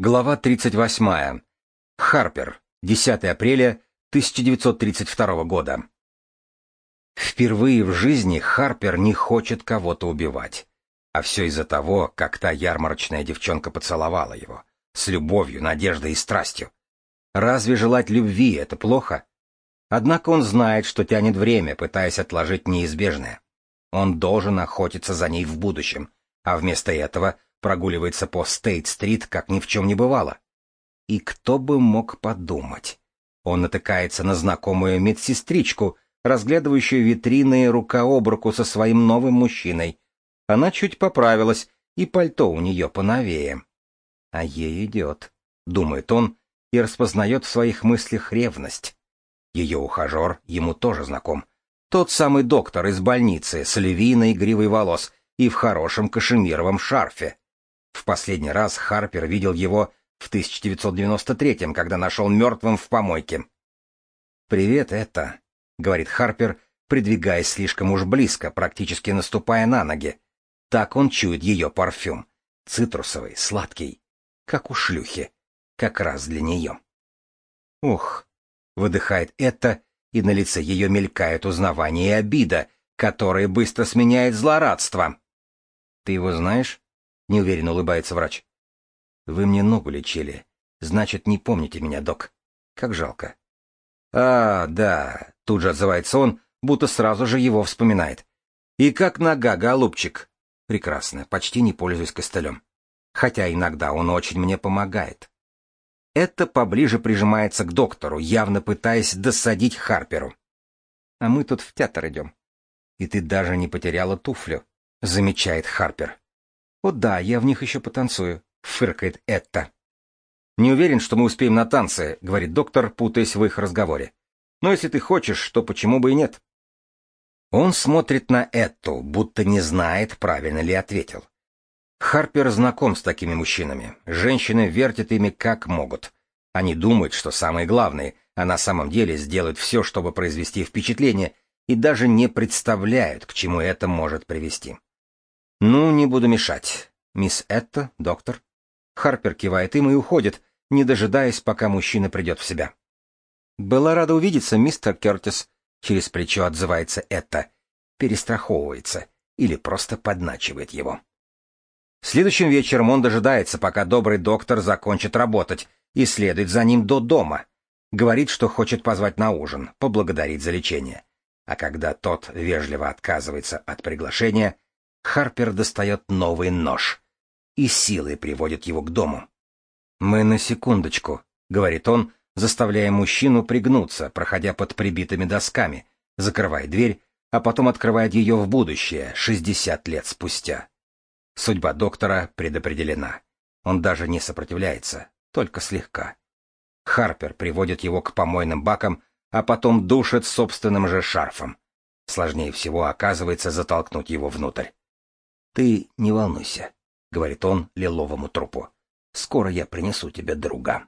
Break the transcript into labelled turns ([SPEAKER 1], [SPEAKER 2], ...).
[SPEAKER 1] Глава 38. Харпер. 10 апреля 1932 года. Впервые в жизни Харпер не хочет кого-то убивать. А все из-за того, как та ярмарочная девчонка поцеловала его. С любовью, надеждой и страстью. Разве желать любви — это плохо? Однако он знает, что тянет время, пытаясь отложить неизбежное. Он должен охотиться за ней в будущем, а вместо этого — прогуливается по Стейт-стрит, как ни в чем не бывало. И кто бы мог подумать? Он натыкается на знакомую медсестричку, разглядывающую витрины рука об руку со своим новым мужчиной. Она чуть поправилась, и пальто у нее поновее. А ей идет, думает он, и распознает в своих мыслях ревность. Ее ухажер ему тоже знаком. Тот самый доктор из больницы с львиной гривой волос и в хорошем кашемировом шарфе. В последний раз Харпер видел его в 1993-м, когда нашел мертвым в помойке. «Привет, это», — говорит Харпер, придвигаясь слишком уж близко, практически наступая на ноги. Так он чует ее парфюм. Цитрусовый, сладкий, как у шлюхи. Как раз для нее. «Ух», — выдыхает это, и на лице ее мелькает узнавание и обида, которые быстро сменяет злорадство. «Ты его знаешь?» — неуверенно улыбается врач. «Вы мне ногу лечили. Значит, не помните меня, док. Как жалко». «А, да», — тут же отзывается он, будто сразу же его вспоминает. «И как нога, голубчик?» «Прекрасно, почти не пользуюсь костылем. Хотя иногда он очень мне помогает». Это поближе прижимается к доктору, явно пытаясь досадить Харперу. «А мы тут в театр идем». «И ты даже не потеряла туфлю», — замечает Харпер. «О да, я в них еще потанцую», — фыркает Этта. «Не уверен, что мы успеем на танцы», — говорит доктор, путаясь в их разговоре. «Но если ты хочешь, то почему бы и нет?» Он смотрит на Этту, будто не знает, правильно ли ответил. Харпер знаком с такими мужчинами. Женщины вертят ими как могут. Они думают, что самые главные, а на самом деле сделают все, чтобы произвести впечатление, и даже не представляют, к чему это может привести. «Ну, не буду мешать. Мисс Этта, доктор». Харпер кивает им и уходит, не дожидаясь, пока мужчина придет в себя. «Была рада увидеться, мистер Кертис», — через плечо отзывается Этта, перестраховывается или просто подначивает его. Следующим вечером он дожидается, пока добрый доктор закончит работать, и следует за ним до дома. Говорит, что хочет позвать на ужин, поблагодарить за лечение. А когда тот вежливо отказывается от приглашения, Харпер достает новый нож и силой приводит его к дому. «Мы на секундочку», — говорит он, заставляя мужчину пригнуться, проходя под прибитыми досками, закрывая дверь, а потом открывает ее в будущее, 60 лет спустя. Судьба доктора предопределена. Он даже не сопротивляется, только слегка. Харпер приводит его к помойным бакам, а потом душит собственным же шарфом. Сложнее всего оказывается затолкнуть его внутрь. «Ты не волнуйся», — говорит он лиловому трупу. «Скоро я принесу тебе друга».